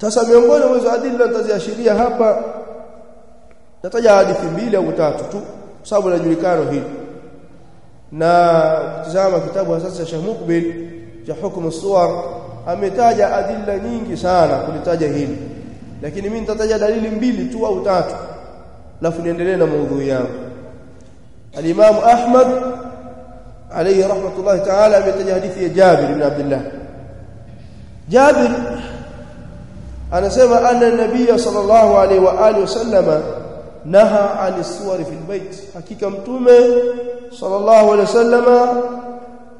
sasa miongoni mwa hizo nitaziashiria hapa nataja hadithi mbili au tatu tu sababu inajulikana hili na ukitazama kitabu hasa cha Mukbil cha hukumu suwar ametaja adilla nyingi sana kulitaja hili. Lakini mimi nitataja dalili mbili tu au tatu alafu niendelee na maudhui yangu. al-Imam Ahmad alayhi rahmatullahi ta'ala ametaja hadithi ya Jabir ibn Abdullah Jabir anasema anna nabiyya sallallahu alayhi wa alihi wasallama naha ani suwari fil bait hakika mtume sallallahu alayhi wasallama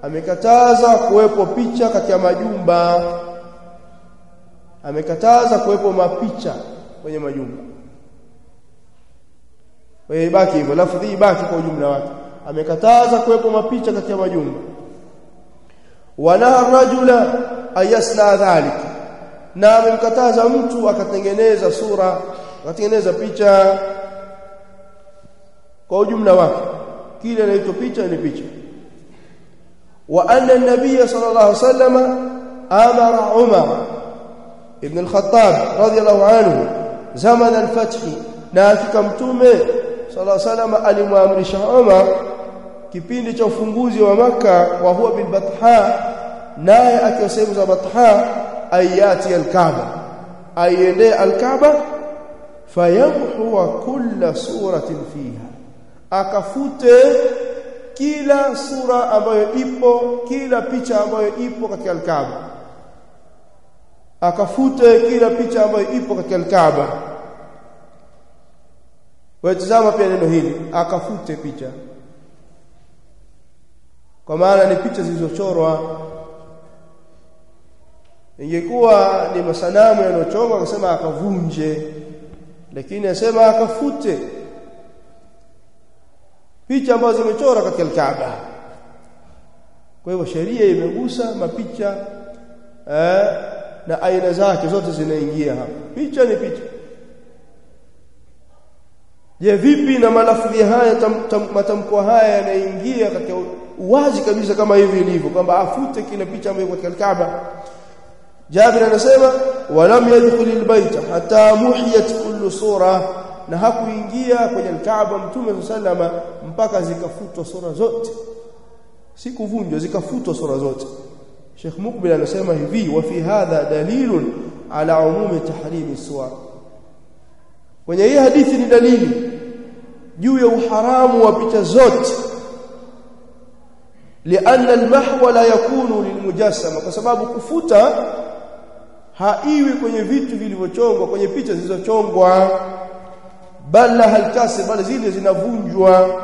amekataza kuwepo picha katika majumba. Amekataza kuwepo mapicha kwenye majumba. Wewe ibaki hivyo lafdhi ibaki kwa ujumla wake. Amekataza kuwepo mapicha katika majumba. Wanaha rajula ayasna dhalik na amemkataza mtu akatengeneza sura akatengeneza picha kwa ujumla wake. Kile inaitwa picha ni picha. Wa anna an-nabiy sallallahu alayhi wasallam amara umar ibn al-khattab radiyallahu anhu zaman al-fath na hakika mtume sallallahu alayhi wasallam alimwamrisha umar kipindi cha ufunguzi wa maka wa huwa bil batha naye akiwa sehemu za batha ayati al-kaaba. Aiende al-kaaba fayamhu kulla suratin fiha. Akafute kila sura ambayo ipo kila picha ambayo ipo katika al-Kaaba. Akafute kila picha ambayo ipo katika al-Kaaba. Watazama pia neno hili akafute picha. Kwa maana ni picha zilizochorwa ingekuwa ni masanamu yanochongwa akasema akavunje lakini asema akafute. Picha ambazo zimechora katika al-Kaaba. Kwa hivyo sheria imegusa mapicha eh, na aina zake zote zinaingia hapa. Picha ni picha. Je vipi na malafudhi haya matamko haya yanaingia katika uwazi kabisa kama hivi ilivyo kwamba afute kila picha ambayo katika al-Kaaba Jabir anasema walam yadkhul albayt hatta muhiyat kullu sura na hakuingia kwenye al-Kaaba Mtume sallama mpaka zikafutwa sura zote. Si kuvunjwa zikafutwa sura zote. Sheikh Mukbil anasema hivi wa fi hadha dalilun ala umumi tahrimi suwar kwenye hii hadithi ni dalili juu ya uharamu wa picha zote. Lianna al-mahwa la yakunu lilmujassama kwa sababu kufuta haiwi kwenye vitu vilivyochongwa kwenye picha zilizochongwa. Bala halkasi bali zile zinavunjwa.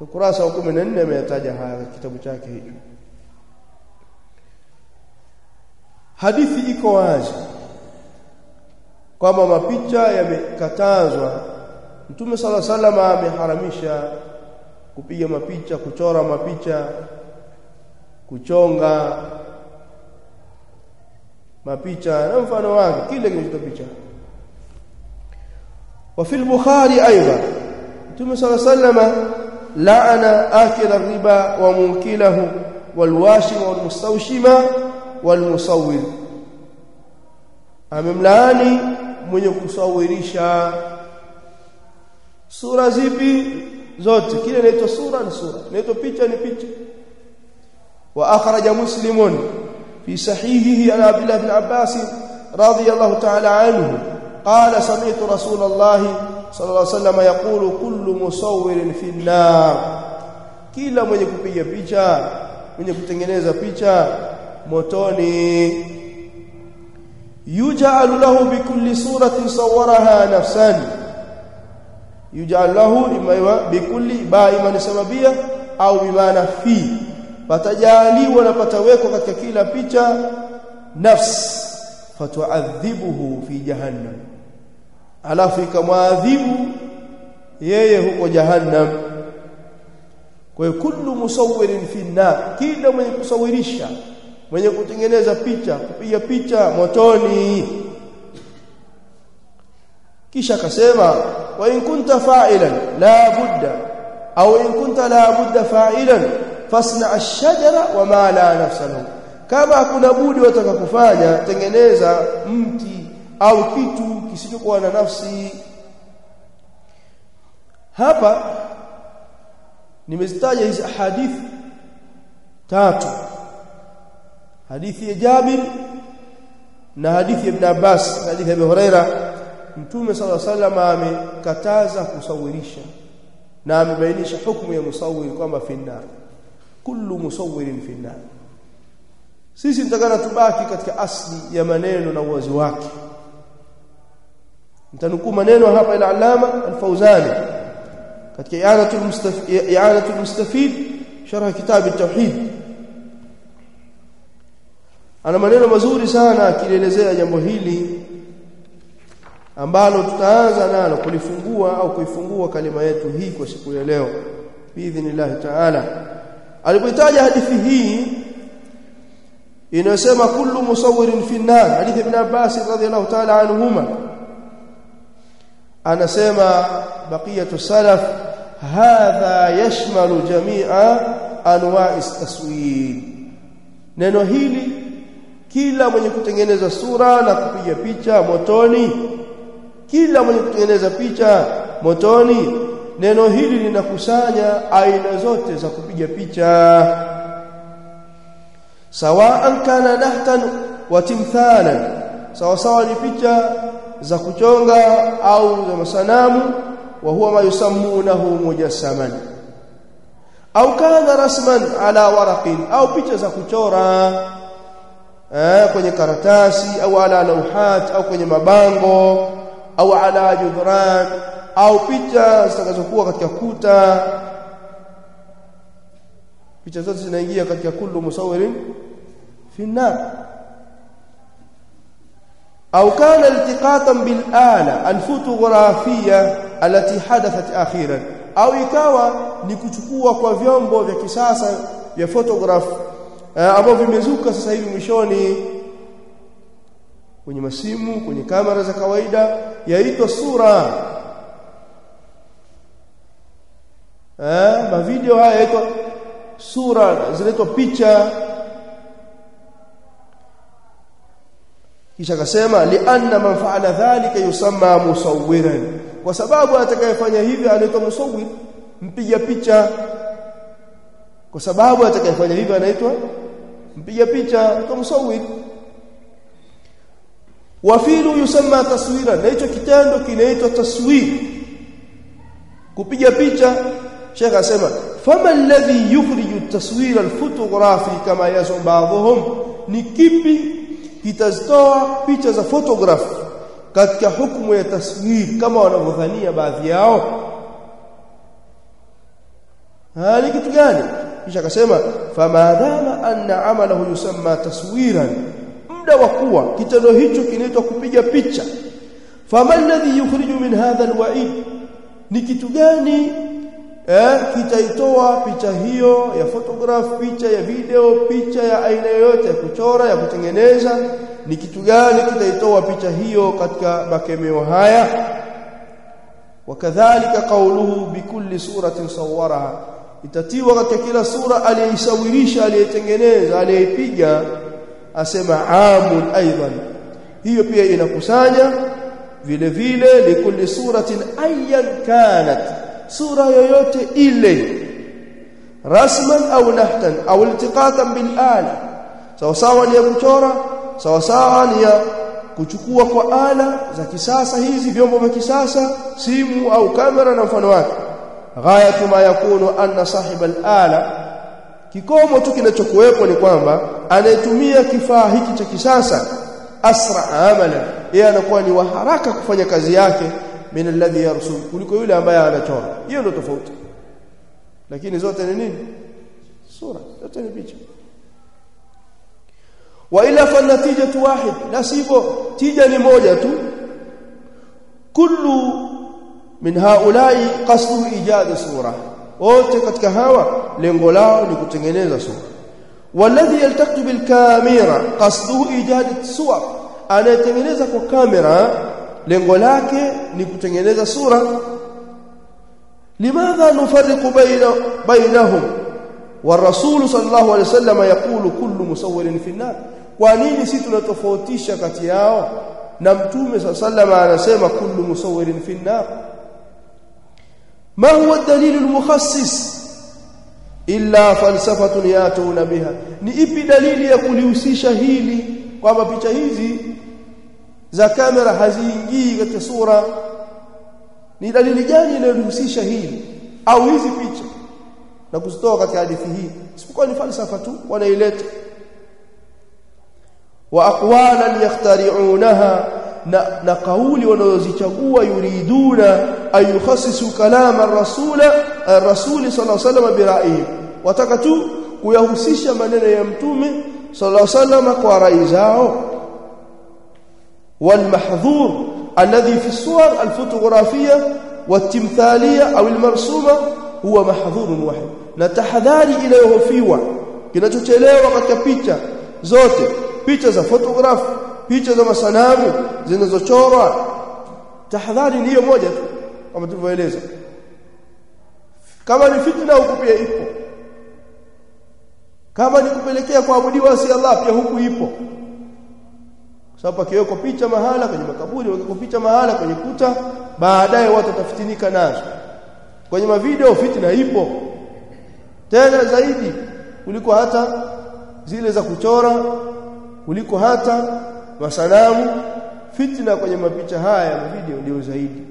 Ukurasa wa 14 ameyataja haya kitabu chake hicho. Hadithi iko wazi kwamba mapicha yamekatazwa. Mtume sala salama ameharamisha kupiga mapicha kuchora mapicha kuchonga mapicha na mfano wake kile kinachoitwa picha وفي البخاري ايضا متى صلى الله عليه وسلم لعن اكل الربا ومنكله والواشم والمستوشم والمصور amemlaani mwenye kusawirisha sura zipi zote kile inaitwa sura ni sura inaitwa picha ni picha wa akhraja muslimun fi sahihihi an abdullah ibn abbas radiyallahu ta'ala anhu قال سمعت رسول الله صلى الله عليه وسلم يقول كل مصور في النار kila mwenye kupiga picha mwenye kutengeneza picha motoni yuj'alu lahu bikulli suratin sawwaraha nafsan yuj'al lahu imma bikulli baima ni sababia au bimana fi patajaliwa na patawekwa katika kila picha. Nafsi fatuadhibuhu fi jahannam. Alafu ikamwadhibu yeye huko jahannam. Kwa hiyo kullu musawwirin fi nar kila mwenye kusawirisha mwenye kutengeneza picha kupiga picha motoni. Kisha akasema wa in kunta fa'ilan la budda au in kunta la budda fa'ilan fasna ash-shajara wa ma la nafsa lahu kama hakuna budi wataka kufanya tengeneza mti au kitu kisichokuwa na nafsi hapa nimezitaja hizi hadithi tatu hadithi ya Jabir na hadithi ya Ibn Abbas na hadithi ya Abu Huraira Mtume صلى الله عليه وسلم amekataza kusawirisha na amebainisha hukumu ya musawir kwamba finnar kullu musawwirin fi nar. Sisi tutakana tubaki katika asli ya maneno na uwazi wake. Nitanukuu maneno hapa ila alama alfauzani katika i'anatul mustafid i'anatul mustafid sharh kitab at-tauhid ana maneno mazuri sana akielezea jambo hili ambalo tutaanza nalo kulifungua au kuifungua kalima yetu hii kwa siku ya leo. Biidhnillah taala alipoitaja hadithi hii inasema kullu musawirin fi an-nar hadithi ibn Abbas radhiyallahu ta'ala anhuma. Anasema baqiyatu salaf hadha yashmalu jami'a anwa'i taswir neno hili kila mwenye kutengeneza sura na kupiga picha motoni kila mwenye kutengeneza picha motoni neno hili linakusanya aina zote za kupiga picha. Sawaan kana nahtan wa timthalan. Sawa sawa ni picha za kuchonga au za masanamu wa huwa mayusammunahu mujassaman au kana rasman ala waraqin au picha za kuchora eh, kwenye karatasi au ala lauhat au kwenye mabango au ala judran au picha zitakazokuwa katika kuta. Picha zote zinaingia katika kullu musawirin finna au kana iltiqatan bil ala alfotografia alati hadathat akhiran. Au ikawa ni kuchukua kwa vyombo vya kisasa vya photograph ambao vimezuka sasa hivi mwishoni kwenye masimu kwenye kamera za kawaida yaitwa sura eh mavideo haya yaitwa sura zinaitwa picha. Kisha akasema lianna man fa'ala dhalika yusamma musawwiran. Kwa sababu atakayefanya hivyo anaitwa musawwir mpiga picha. Kwa sababu atakayefanya hivyo anaitwa mpiga picha kwa musawwir wafilu yusamma taswira na hicho kitendo kinaitwa taswir kupiga picha Sheikh asema fama alladhi yukhriju at-taswira al-fotografi kama yazum ba'dhum? Ni kipi kitazitoa picha za photograph katika hukumu ya taswir kama wanavyodhania baadhi yao? Hali kitu gani? Kisha akasema famadama anna amalahu yusamma taswiran. Muda wa kuwa kitendo hicho kinaitwa kupiga picha. Famalladhi yukhriju min hadha alwa'id? Ni kitu gani eh kitaitoa picha hiyo ya photograph picha ya video picha ya aina yoyote ya kuchora ya kutengeneza ni kitu gani kitaitoa picha hiyo katika makemeo haya? Wakadhalika kauluhu bikulli suratin sawaraha itatiwa katika kila sura aliyeisawirisha aliyetengeneza aliyeipiga asema amun aidan. Hiyo pia inakusanya vile vile likulli suratin ayyan kanat sura yoyote ile. Rasman au nahtan au iltiqatan bil ala. Sawa sawa ni ya kuchora sawa sawa ni ya kuchukua kwa ala za kisasa hizi vyombo vya kisasa simu au kamera na mfano wake. Ghayatu ma yakunu anna sahiba al-ala kikomo tu kinachokuwepo ni kwamba anayetumia kifaa hiki cha kisasa asra amala yeye anakuwa ni wa haraka kufanya kazi yake min alladhi yarsul kuliko yule ambaye anachora. Hiyo ndio tofauti. Lakini zote ni nini? Sura zote ni picha. Wa ila fa natijatu wahid nasibo tija ni moja tu. Kullu min haulai qasdu ijad sura. Wote katika hawa lengo lao ni kutengeneza sura. Walladhi yaltaqi bil kamera qasduhu ijad suwar anayetengeneza kwa kamera lengo lake ni kutengeneza sura limadha nufarriqu baina bainahum والرسول صلى الله عليه وسلم يقول كل مصور في النار kwa nini sisi tunatofautisha kati yao na mtume صلى الله عليه وسلم anasema kullu musawwirin fi an-nar ma huwa ad-dalil al-mukhassis illa falsafatun yatuna biha ni ipi dalili ya kulihusisha hili kwamba picha hizi za kamera haziingii katika sura. Ni dalili gani inayohusisha hili? Au hizi picha na kuzitoa katika hadithi hii? Isipokuwa ni falsafa tu wanaileta. Wa aqwalan yakhtari'unaha na, na kauli wanazozichagua yuriduna ayukhassisu kalama ar-rasula ar-rasuli sallallahu alayhi wasallam bira'ihim wataka tu kuyahusisha maneno ya mtume sallallahu alayhi wasallam kwa rai zao والمحظور الذي في الصور الفوتوغرافية والتمثالية أو المرسومة هو محظور واحد. نتحذاري إلى يغفيوة كنا تتلعوا وقتك بيتا زوت بيتا زا فوتوغراف. بيتا زا مسانام زينا زا تشورا. تحذاري نيو موجة أما تفو إليزا. كما نفتنا وكبيا إيبو. كما نكبلكيا فابدي واسي الله بيهوكو إيبو. Sababu akiweko picha mahala kwenye makaburi wakiko picha mahala kwenye kuta baadaye watu watafitinika nazo. Kwenye mavideo fitina ipo. Tena zaidi kuliko hata zile za kuchora kuliko hata masanamu fitna kwenye mapicha haya ya video ndio zaidi.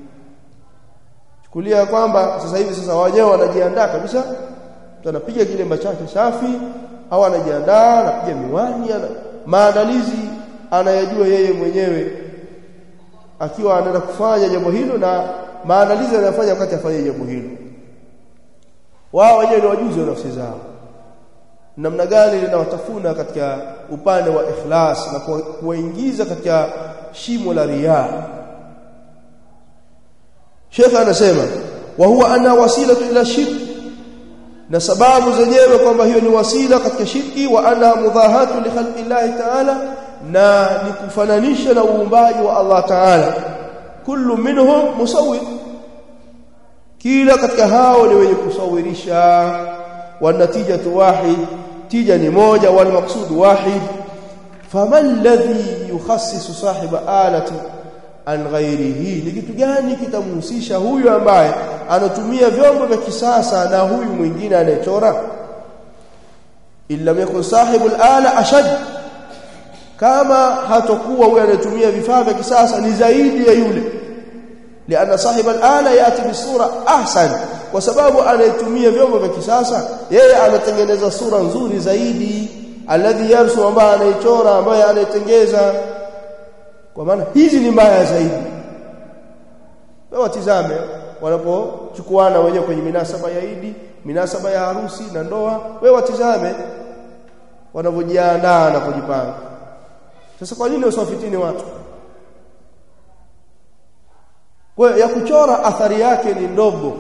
Chukulia kwamba sasa hivi sasa wenyewe wanajiandaa kabisa. Mtu anapiga kilemba chake safi au anajiandaa anapiga miwani maandalizi anayajua yeye mwenyewe. Akiwa anaenda kufanya jambo hilo na maandalizi anayofanya wakati afanye jambo hilo. Wao wenyewe ni wajuzi wa nafsi zao. Namna gani linawatafuna katika upande wa ikhlas na kuwaingiza katika shimo la riya. Sheikh anasema wa huwa ana wasila ila shirk. Na sababu zenyewe kwamba hiyo ni wasila katika shirki wa ana mudahatu li khalqi Allah ta'ala na ni kufananisha na uumbaji wa Allah ta'ala. Kullu minhum musawwir. Kila katika hao ni wenye kusawirisha. Wa natijatu wahid. Tija ni moja wal maqsud wahid. Faman alladhi yukhassisu sahiba alati an ghairihi. Ni kitu gani kitamhusisha huyu ambaye anatumia vyombo vya kisasa na huyu mwingine anayechora? Illa yakun sahibu ala ashad kama hatakuwa huyo anayetumia vifaa vya kisasa ni zaidi ya yule. Liana sahiba al-ala yati bisura ahsan. Kwa sababu anayetumia vyombo vya kisasa yeye anatengeneza sura nzuri zaidi. Alladhi yarsu ambaye anaichora ambaye anaitengeza kwa maana hizi ni mbaya zaidi. Wewe tizame wanapochukuana wenyewe kwenye minasaba ya Idi minasaba ya harusi na ndoa. Wewe watizame wanavyojiandaa na kujipanga sasa kwa nini usiwafitini watu? Kwa ya kuchora athari yake ni ndogo.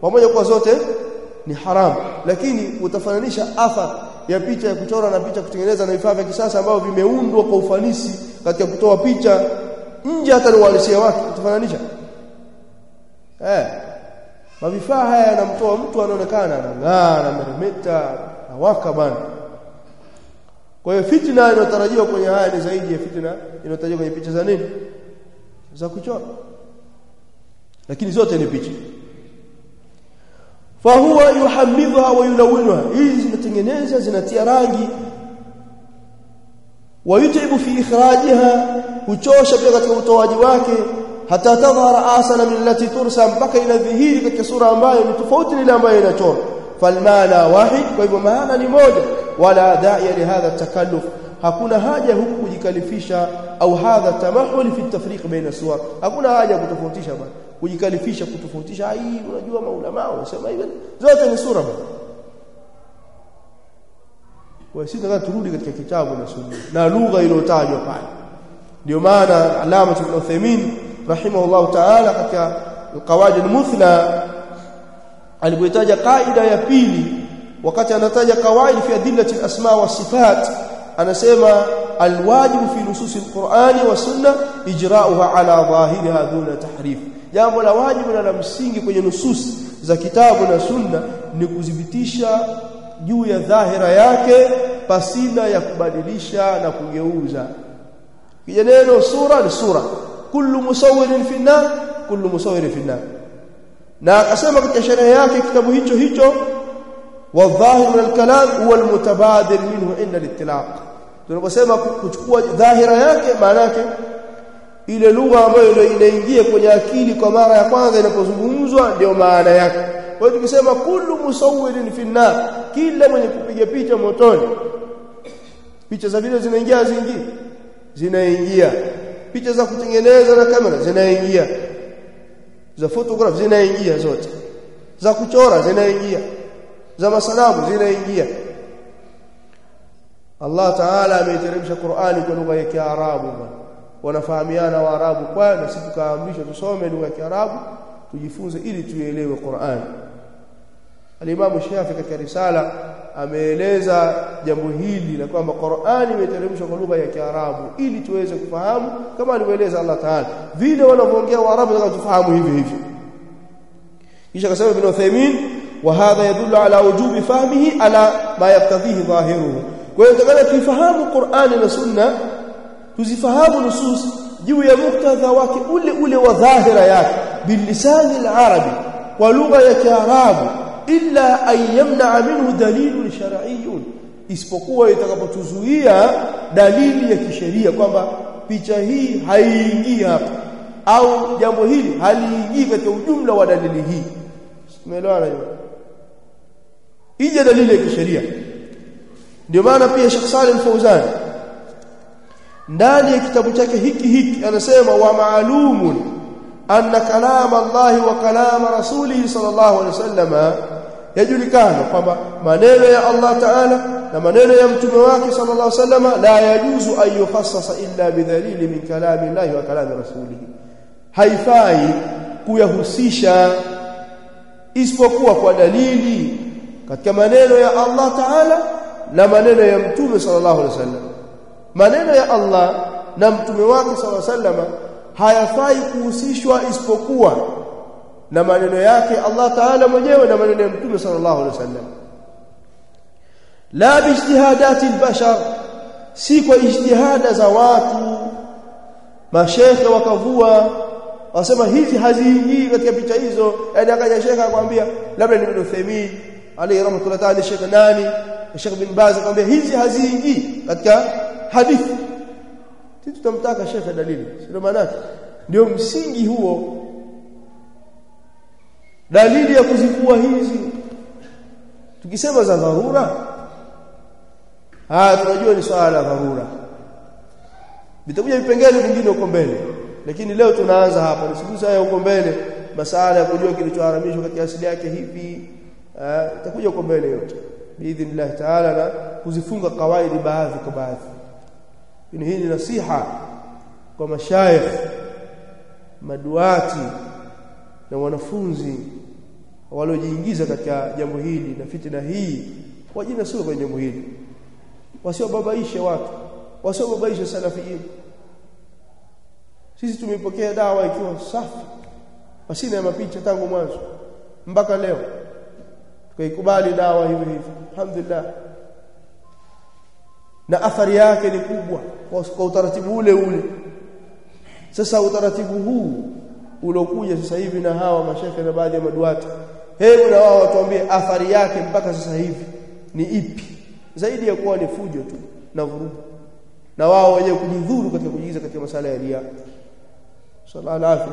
Pamoja kwa zote ni haramu lakini utafananisha athari ya picha ya kuchora na picha kutengeneza na vifaa vya kisasa ambavyo vimeundwa kwa ufanisi katika kutoa picha nje hata uhalisia wake. Utafananisha? Eh. Mavifaa haya yanamtoa mtu anaonekana anang'aa na meremeta na waka bana kwa hiyo fitna inayotarajiwa kwenye haya ni zaidi ya fitna inayotarajiwa kwenye picha za nini? Za kuchora. Lakini zote ni picha. Fahuwa yuhamidhuha wa yulawinha hizi zinatengeneza zinatia rangi. Wayutibu fi ikhrajiha huchosha pia katika utoaji wake. Hata tadhara asana min lati tursa mpaka inadhihiri katika sura ambayo ni tofauti na ile ambayo inachora falmana wahid kwa hivyo maana ni moja wala da'iya li hadha takalluf. Hakuna haja huku kujikalifisha au hadha tamahul fi tafriq baina suwar. Hakuna haja kutofautisha bwana. Kujikalifisha kutofautisha hii unajua maulama wanasema hivi. Zote ni sura bwana. Kwa sisi tunataka turudi katika kitabu na sunna na lugha iliyotajwa pale. Ndio maana alama ibn Uthaymeen rahimahullah ta'ala katika alqawaid almuthla alipotaja kaida ya pili wakati anataja kawaid fi adillati alasma wa sifat anasema alwajib fi nusus alqur'ani wa sunna ijra'uha ala dhahiriha duna tahrif. Jambo la wajibu na la msingi kwenye nusus za kitabu na sunna ni kudhibitisha juu ya dhahira yake pasina ya kubadilisha na kugeuza. Kija neno sura ni sura. Kullu musawwirin fi nar kullu musawwirin fi nar na akasema katika sherehe yake kitabu hicho hicho wadhahir من الكلام huwa almutabadir minhu inda alitlaq tunaposema kuchukua dhahira yake maana yake ile lugha ambayo ndio inaingia kwenye akili kwa mara ya kwanza inapozungumzwa ndio maana yake kwa hiyo tukisema kullu musawwirin fi nar kila mwenye kupiga picha motoni picha za video zinaingia zingine zinaingia picha za kutengeneza na kamera zinaingia za photograph zinaingia zote za kuchora zinaingia za masanamu zinaingia. Allah Ta'ala ameiteremsha Qur'ani kwa lugha ya Kiarabu wanafahamiana Waarabu kwa na sisi tukaamrishwa tusome lugha ya Kiarabu tujifunze ili tuelewe Qur'an Al-Imam Shafi katika risala ameeleza jambo hili la kwamba Qur'ani imeteremshwa kwa lugha ya Kiarabu ili tuweze kufahamu kama alivyoeleza Allah Ta'ala vile wanavyoongea Waarabu nataka tufahamu hivi hivi. Kisha akasema Ibn Uthaymeen wa ala wujubi fahmihi ala ma yaktadhihi dhahiruhu. Kwa hiyo tukana tuifahamu Qur'ani na Sunna tuzifahamu nusus juu ya muktadha wake ule ule wa dhahira yake. Bilisani al-arabi kwa lugha ya Kiarabu illa an yamna minhu dalilun shar'iyyun. Isipokuwa itakapotuzuia dalili ya kisheria kwamba picha hii haiingii hapa au jambo hili haliingii katika ujumla wa dalili hii. Umeelewana hiyo ije dalili ya kisheria. Ndio maana pia Sheikh Salim Fauzan ndani ya kitabu chake hiki hiki anasema wa maalumun anna kalam Allah wa kalam rasulihi sallallahu alaihi wasallam yajulikana kwamba maneno ya Allah Ta'ala na maneno ya mtume wake sallallahu alaihi wasallam la yajuzu an yukhassasa illa bidhalili min kalami Allah wa kalami rasulihi. Haifai kuyahusisha isipokuwa kwa dalili katika maneno ya Allah Ta'ala na maneno ya mtume sallallahu alaihi wasallam. Maneno ya Allah na mtume wake sallallahu alaihi wasallam hayafai kuhusishwa isipokuwa na maneno yake Allah Taala mwenyewe na maneno ya Mtume sallallahu alaihi wasallam. La bijtihadati albashar si kwa ijtihada za watu. Mashekhe wakavua wasema hizi haziingii katika picha hizo. Yani akaja shekhe akwambia labda ni Ibn Uthaymeen alayhi rahmatullah ta'ala shekhe nani Sheikh bin Baz akamwambia hizi haziingii katika hadithi. Sisi tutamtaka Sheikh dalili sio maana ndio msingi huo. Dalili ya kuzivua hizi tukisema za dharura ah tunajua ni swala la dharura. Vitakuja vipengele vingine huko mbele lakini leo tunaanza hapa. Nisigusa haya huko mbele masala ya kujua kilichoharamishwa katika asili yake hivi itakuja kwa mbele yote. Biidhnillah taala na kuzifunga kawaidi baadhi kwa baadhi. Hii ni nasiha kwa mashaikh maduati na wanafunzi waliojiingiza katika jambo hili na fitina hii. Wajina sio kwenye jambo hili. Wasiobabaishe watu. Wasiobabaishe salafiyin. Sisi tumepokea dawa ikiwa safi. Pasina ya mapicha tangu mwanzo. Mpaka leo tukaikubali dawa hiyo hivyo. alhamdulillah. Na athari yake ni kubwa kwa utaratibu ule ule. Sasa utaratibu huu uliokuja sasa hivi na hawa mashehe na baadhi ya maduati hebu na wao watuambie athari yake mpaka sasa hivi ni ipi? Zaidi ya kuwa ni fujo tu na vurugu. Na wao wenyewe kujidhuru katika kujiingiza katika masala ya ria sallallahu alaihi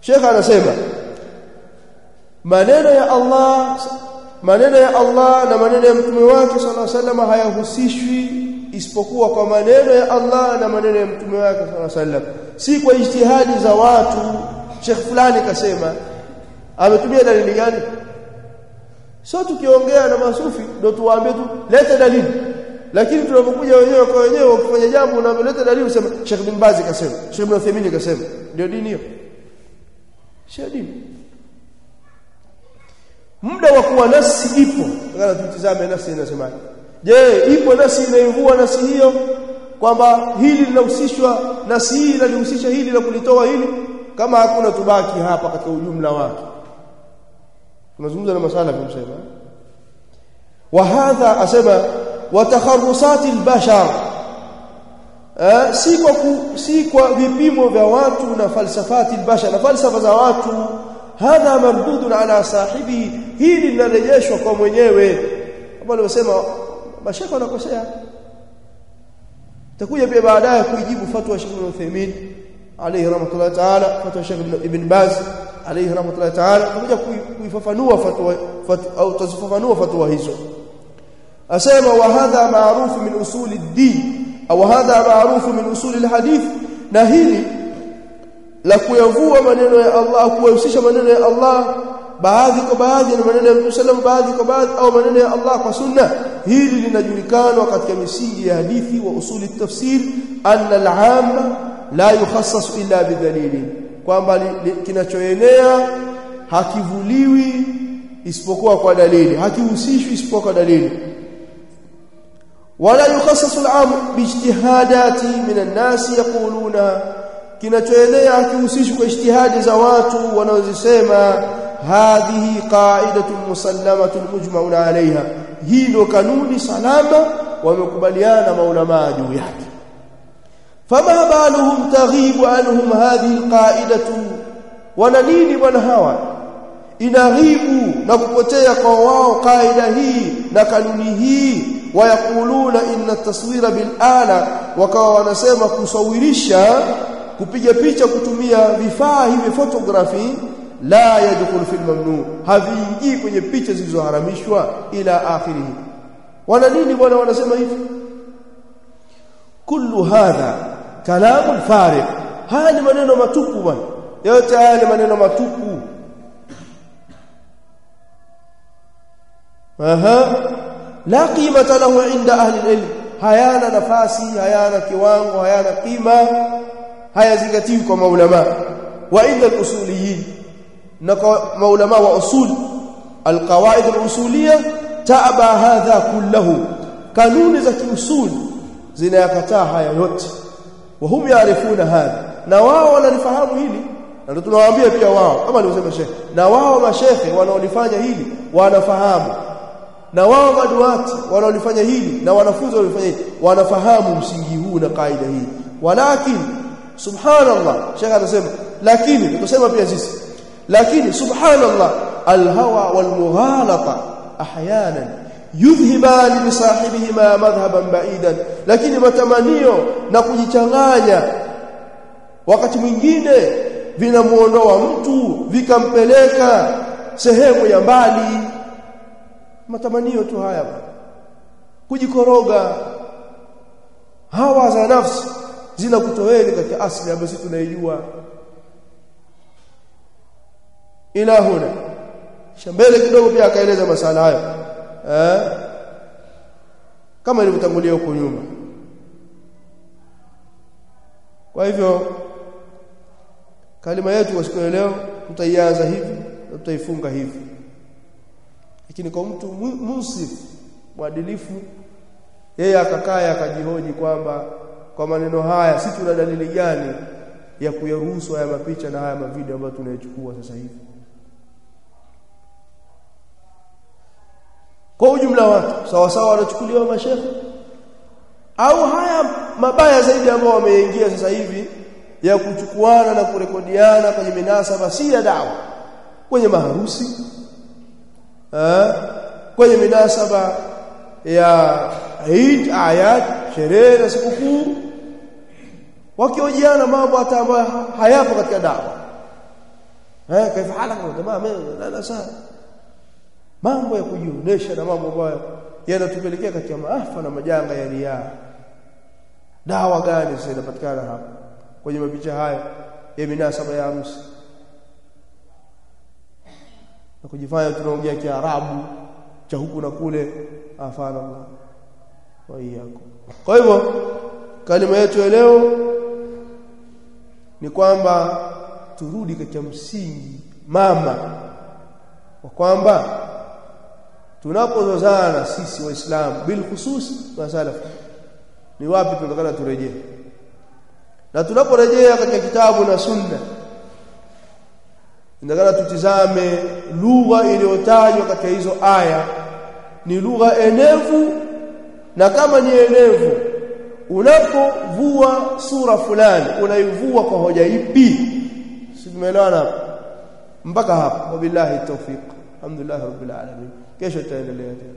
Sheikh anasema maneno ya Allah maneno ya Allah na maneno ya mtume wake sallallahu alaihi wasallam hayahusishwi isipokuwa kwa maneno ya Allah na maneno ya mtume wake sallallahu alaihi wasallam. Si kwa ijtihadi za watu. Sheikh fulani kasema ametumia dalili gani? Sio tukiongea na masufi ndio tuwaambie tu leta dalili. Lakini tunapokuja wenyewe kwa wenyewe kufanya jambo unaleta dalili usema Sheikh bin Bazi kasema Sheikh bin Uthaymeen kasema. Ndio dini hiyo. Sio dini muda wa kuwa nasi ipo. Ngala tutizame nasi inasemaje. Je ipo nasi inaivua nasi hiyo? Kwamba hili linahusishwa nasi hii inalihusisha hili la kulitoa hili? Kama hakuna tubaki hapa katika ujumla wake. Tunazungumza na masala kumsema. Wa hadha asema wa takharrusati albashar. Eh, si kwa si kwa vipimo vya watu na falsafati albashar na falsafa za watu hadha mardudun ala sahibi hili linarejeshwa kwa mwenyewe kama alivyosema mashaka wanakosea takuja pia baadaye kuijibu fatwa Sheikh Ibn alayhi rahmatullah ta'ala fatwa Sheikh Ibn Baz alayhi rahmatullah ta'ala takuja kuifafanua fatwa au tazifafanua fatwa hizo asema wa hadha maarufu min usuli ad-din au hadha maarufu min usuli al-hadith na hili la kuyavua maneno ya Allah kuhusisha maneno ya Allah baadhi kwa baadhi na maneno ya Mtume sallam baadhi kwa baadhi au maneno ya Allah kwa sunna. Hili linajulikana katika misingi ya hadithi wa usuli tafsir anna al-amma la yukhassas illa bidalili kwamba kinachoenea hakivuliwi isipokuwa kwa dalili hakihusishwi isipokuwa kwa dalili. Wala yukhassas al-am biijtihadati min an-nas yaquluna kinachoenea hakihusishwi kwa ijtihadi za watu wanaozisema hadhihi qa'idatun musallamatun mujma'un 'alayha. Hii ndio kanuni salama wamekubaliana maulama juu yake. Fama baluhum taghibu anhum hadhihi alqa'idatu? Wana nini bwana hawa? Inaghibu na kupotea kwa wao kaida hii na kanuni hii. Wayakuluna inna taswira bil ala wakawa wanasema kusawirisha kupiga picha kutumia vifaa hivi photography la yadkhul fil mamnu. Haviingii kwenye picha zilizoharamishwa ila akhirih wana nini bwana wanasema hivi? Kullu hadha kalamu farid haya ni maneno matupu bwana. Yote haya ni maneno matupu. Aha. La qimata lahu inda ahli alilm. Hayana nafasi hayana kiwango hayana kima hayazingatiwi kwa maulama wa inda usuliyin na kwa maulama wa usul alqawaid alusuliyya taaba hadha kullahu kanuni za kiusul zinayakataa haya yote wa hum yaarifuna hadha na wao wanalifahamu hili na ndio tunawaambia pia wao kama alivyosema shekhe na wao mashekhe wanaolifanya hili wanafahamu na wao maduati wanaolifanya hili na wanafunzi wanaolifanya hili wanafahamu msingi huu na kaida hii walakin subhanallah. Sheikh anasema lakini tutasema pia sisi. Lakini subhanallah alhawa walmughalata ahyanan yudhhiban lisahibihima madhhaban ba'idan. Lakini matamanio na kujichanganya wakati mwingine vinamuondoa mtu vikampeleka sehemu ya mbali. Matamanio tu haya kujikoroga. Hawa za nafsi zinakutoeni katika asili ambayo sisi tunaijua. Ila huna. Shambele kidogo pia akaeleza masala hayo. Eh? Kama ilivyotangulia huko nyuma. Kwa hivyo kalima yetu kwa siku ya leo tutaianza hivi na tutaifunga hivi. Lakini kwa mtu musif mwadilifu yeye akakaa akajihoji kwamba kwa maneno haya si tuna dalili gani ya kuyaruhusu haya mapicha na haya mavideo ambayo tunayachukua sasa hivi? Kwa ujumla watu sawa sawa wanachukuliwa mashehe? Au haya mabaya zaidi ambayo wameingia sasa hivi ya kuchukuana na kurekodiana kwenye minasaba si ya dawa. Kwenye maharusi eh? Kwenye minasaba ya Eid ayat sherehe na sikukuu wakiojiana mambo hata ambayo hayapo katika dawa. Eh kaifa halaka jamaa la la sana mambo ya kujionesha na mambo ambayo yanatupelekea katika maafa na majanga ya riaa dawa gani sasa inapatikana hapa kwenye mapicha haya ya minasaba ya harusi. Na kujifanya tunaongea kiarabu cha huku na kule afana Allah wa iyako kwa hivyo kalima yetu leo ni kwamba turudi katika msingi mama wa kwamba tunapozozana sisi waislamu bil khusus na ni wapi tunataka turejee? Na tunaporejea katika kitabu na sunna ndagara tutizame lugha iliyotajwa katika hizo aya. Ni lugha enevu na kama ni enevu unapovua sura fulani unaivua kwa hoja ipi si tumeelewana mpaka hapa wabillahi tawfiq alhamdulillah rabbil alamin kesho tutaendelea tena